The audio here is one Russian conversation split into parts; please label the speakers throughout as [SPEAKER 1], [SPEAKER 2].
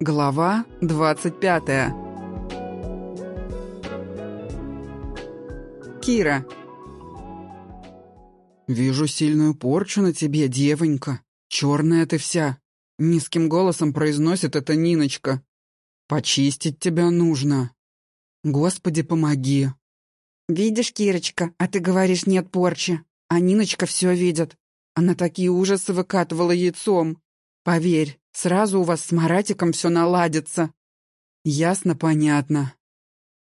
[SPEAKER 1] Глава 25 Кира «Вижу сильную порчу на тебе, девонька. Черная ты вся», — низким голосом произносит эта Ниночка. «Почистить тебя нужно. Господи, помоги».
[SPEAKER 2] «Видишь, Кирочка, а ты говоришь, нет порчи. А Ниночка все видит. Она такие ужасы выкатывала яйцом. Поверь, сразу у вас с Маратиком все наладится».
[SPEAKER 1] «Ясно, понятно».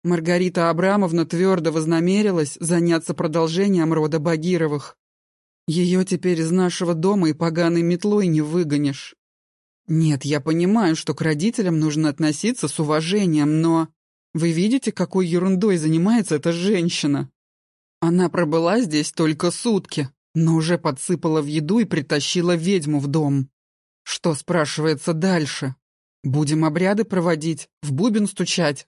[SPEAKER 1] Маргарита Абрамовна твердо вознамерилась заняться продолжением рода Багировых. Ее теперь из нашего дома и поганой метлой не выгонишь. Нет, я понимаю, что к родителям нужно относиться с уважением, но... Вы видите, какой ерундой занимается эта женщина? Она пробыла здесь только сутки, но уже подсыпала в еду и притащила ведьму в дом. Что, спрашивается, дальше? Будем обряды проводить, в бубен стучать?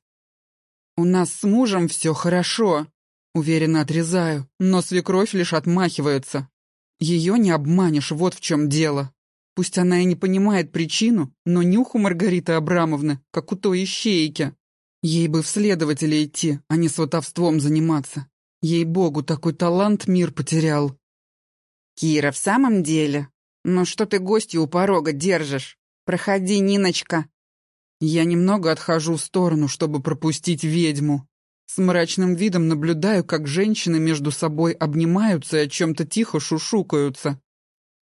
[SPEAKER 1] У нас с мужем все хорошо, уверенно отрезаю, но свекровь лишь отмахивается. Ее не обманешь, вот в чем дело. Пусть она и не понимает причину, но нюх у Маргариты Абрамовны, как у той ищейки. Ей бы в следователи идти, а не сватовством заниматься. Ей-богу, такой талант мир потерял.
[SPEAKER 2] «Кира, в самом деле? Ну что ты гостью у порога держишь? Проходи, Ниночка!»
[SPEAKER 1] Я немного отхожу в сторону, чтобы пропустить ведьму. С мрачным видом наблюдаю, как женщины между собой обнимаются и о чем-то тихо шушукаются.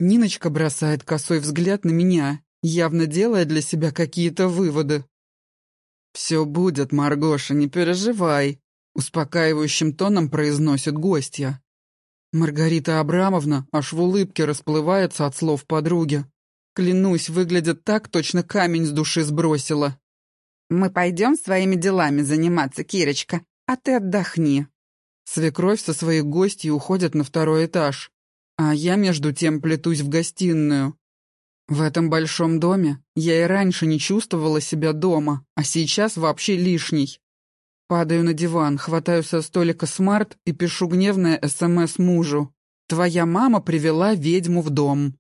[SPEAKER 1] Ниночка бросает косой взгляд на меня, явно делая для себя какие-то выводы. «Все будет, Маргоша, не переживай», — успокаивающим тоном произносит гостья. Маргарита Абрамовна аж в улыбке расплывается от слов подруги. Клянусь, выглядит так, точно камень с души сбросила.
[SPEAKER 2] «Мы пойдем своими делами заниматься, Кирочка, а ты отдохни».
[SPEAKER 1] Свекровь со своей гостьей уходят на второй этаж, а я между тем плетусь в гостиную. В этом большом доме я и раньше не чувствовала себя дома, а сейчас вообще лишний. Падаю на диван, хватаю со столика смарт и пишу гневное СМС мужу. «Твоя мама привела ведьму в дом».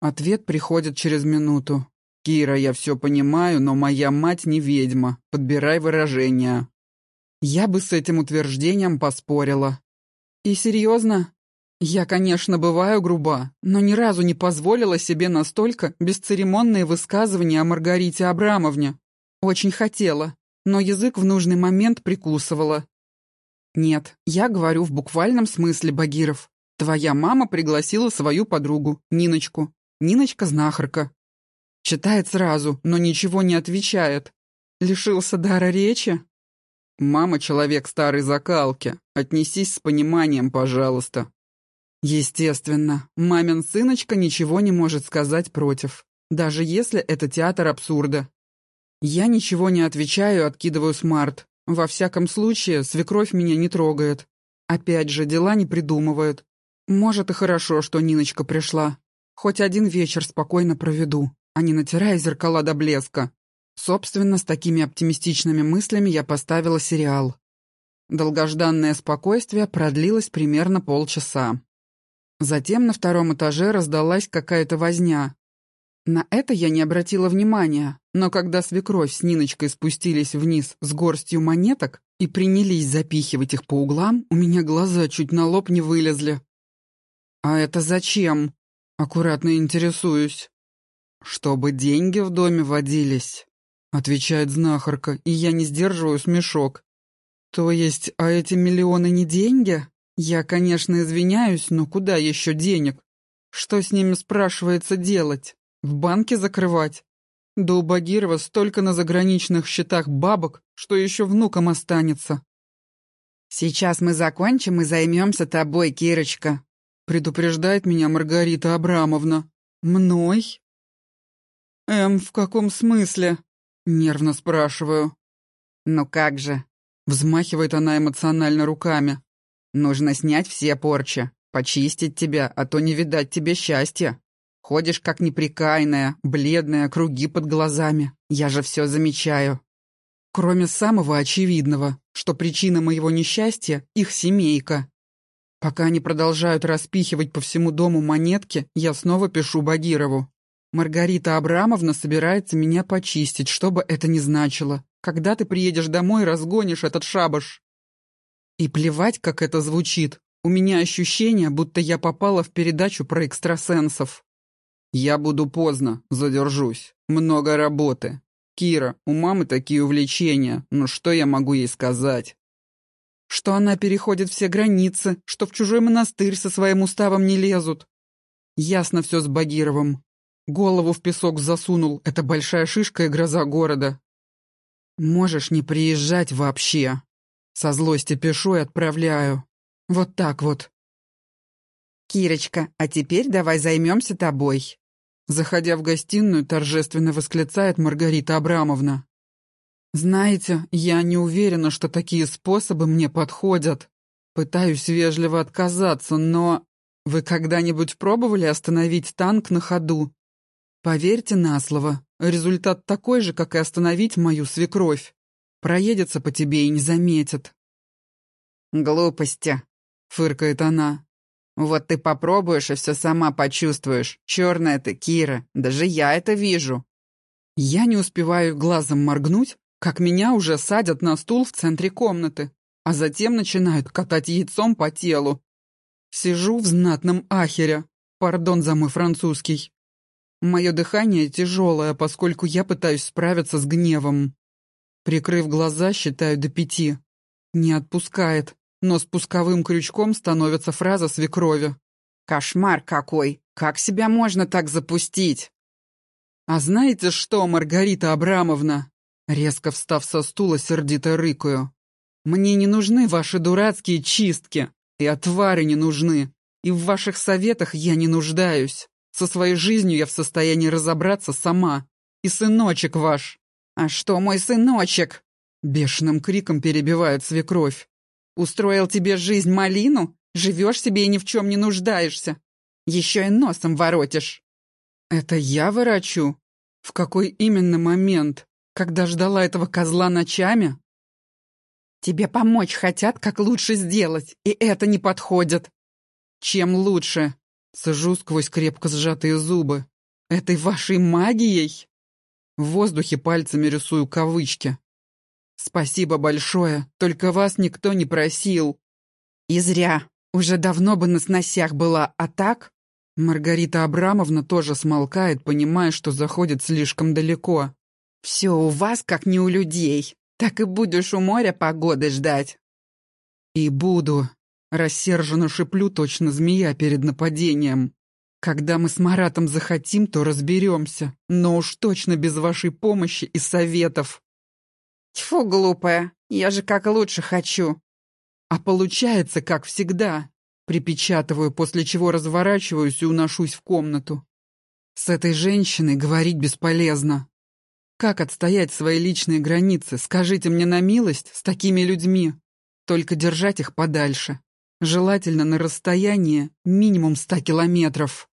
[SPEAKER 1] Ответ приходит через минуту. «Кира, я все понимаю, но моя мать не ведьма. Подбирай выражения». Я бы с этим утверждением поспорила. И серьезно? Я, конечно, бываю груба, но ни разу не позволила себе настолько бесцеремонные высказывания о Маргарите Абрамовне. Очень хотела, но язык в нужный момент прикусывала. «Нет, я говорю в буквальном смысле, Багиров. Твоя мама пригласила свою подругу, Ниночку. Ниночка знахарка. Читает сразу, но ничего не отвечает. Лишился дара речи? Мама человек старой закалки. Отнесись с пониманием, пожалуйста. Естественно, мамин сыночка ничего не может сказать против, даже если это театр абсурда. Я ничего не отвечаю, откидываю смарт. Во всяком случае, свекровь меня не трогает. Опять же, дела не придумывает. Может, и хорошо, что Ниночка пришла. Хоть один вечер спокойно проведу, а не натирая зеркала до блеска. Собственно, с такими оптимистичными мыслями я поставила сериал. Долгожданное спокойствие продлилось примерно полчаса. Затем на втором этаже раздалась какая-то возня, на это я не обратила внимания, но когда свекровь с Ниночкой спустились вниз с горстью монеток и принялись запихивать их по углам, у меня глаза чуть на лоб не вылезли. «А это зачем?» — аккуратно интересуюсь. «Чтобы деньги в доме водились», — отвечает знахарка, и я не сдерживаю смешок. «То есть, а эти миллионы не деньги? Я, конечно, извиняюсь, но куда еще денег? Что с ними, спрашивается, делать?» В банке закрывать? Да у Багирова столько на заграничных счетах бабок, что еще внукам останется.
[SPEAKER 2] «Сейчас мы закончим и займемся тобой, Кирочка»,
[SPEAKER 1] предупреждает меня Маргарита Абрамовна. «Мной?» «Эм, в каком смысле?» Нервно спрашиваю.
[SPEAKER 2] «Ну как же?»
[SPEAKER 1] Взмахивает она эмоционально руками.
[SPEAKER 2] «Нужно снять все порчи, почистить тебя, а то не видать тебе счастья». Ходишь как неприкаянная, бледная, круги под глазами. Я же все замечаю.
[SPEAKER 1] Кроме самого очевидного, что причина моего несчастья — их семейка. Пока они продолжают распихивать по всему дому монетки, я снова пишу Багирову. Маргарита Абрамовна собирается меня почистить, что бы это ни значило. Когда ты приедешь домой, разгонишь этот шабаш. И плевать, как это звучит. У меня ощущение, будто я попала в передачу про экстрасенсов. Я буду поздно, задержусь. Много работы. Кира, у мамы такие увлечения, но что я могу ей сказать? Что она переходит все границы, что в чужой монастырь со своим уставом не лезут. Ясно все с Багировым. Голову в песок засунул, это большая шишка и гроза города. Можешь не приезжать вообще. Со злости пишу и отправляю. Вот так вот.
[SPEAKER 2] «Кирочка, а теперь давай займемся тобой»,
[SPEAKER 1] Заходя в гостиную, торжественно восклицает Маргарита Абрамовна. «Знаете, я не уверена, что такие способы мне подходят. Пытаюсь вежливо отказаться, но... Вы когда-нибудь пробовали остановить танк на ходу? Поверьте на слово, результат такой же, как и остановить мою свекровь. Проедется по тебе и не заметит».
[SPEAKER 2] «Глупости», — фыркает она. Вот ты попробуешь и все сама почувствуешь. Черная ты, Кира, даже я это вижу.
[SPEAKER 1] Я не успеваю глазом моргнуть, как меня уже садят на стул в центре комнаты, а затем начинают катать яйцом по телу. Сижу в знатном ахере. Пардон за мой французский. Мое дыхание тяжелое, поскольку я пытаюсь справиться с гневом. Прикрыв глаза, считаю до пяти. Не отпускает но спусковым крючком становится фраза свекрови.
[SPEAKER 2] «Кошмар какой! Как себя можно так запустить?»
[SPEAKER 1] «А знаете что, Маргарита Абрамовна?» Резко встав со стула, сердито рыкаю. «Мне не нужны ваши дурацкие чистки, и отвары не нужны, и в ваших советах я не нуждаюсь. Со своей жизнью я в состоянии разобраться сама. И сыночек ваш».
[SPEAKER 2] «А что мой сыночек?»
[SPEAKER 1] Бешеным криком перебивает свекровь.
[SPEAKER 2] Устроил тебе жизнь малину? Живешь себе и ни в чем не нуждаешься. Еще и носом воротишь.
[SPEAKER 1] Это я ворочу? В какой именно момент? Когда ждала этого козла ночами?
[SPEAKER 2] Тебе помочь хотят, как лучше сделать, и это не подходит.
[SPEAKER 1] Чем лучше? Сажу сквозь крепко сжатые зубы. Этой вашей магией? В воздухе пальцами рисую кавычки. «Спасибо большое, только вас никто не просил».
[SPEAKER 2] «И зря. Уже давно бы на сносях была, а так...»
[SPEAKER 1] Маргарита Абрамовна тоже смолкает, понимая, что заходит слишком далеко.
[SPEAKER 2] «Все у вас, как не у людей. Так и будешь у моря погоды ждать».
[SPEAKER 1] «И буду», — рассерженно шиплю точно змея перед нападением. «Когда мы с Маратом захотим, то разберемся, но уж точно без вашей помощи и советов».
[SPEAKER 2] Тьфу, глупая, я же как лучше хочу.
[SPEAKER 1] А получается, как всегда. Припечатываю, после чего разворачиваюсь и уношусь в комнату. С этой женщиной говорить бесполезно. Как отстоять свои личные границы, скажите мне на милость, с такими людьми? Только держать их подальше. Желательно на расстоянии минимум ста километров.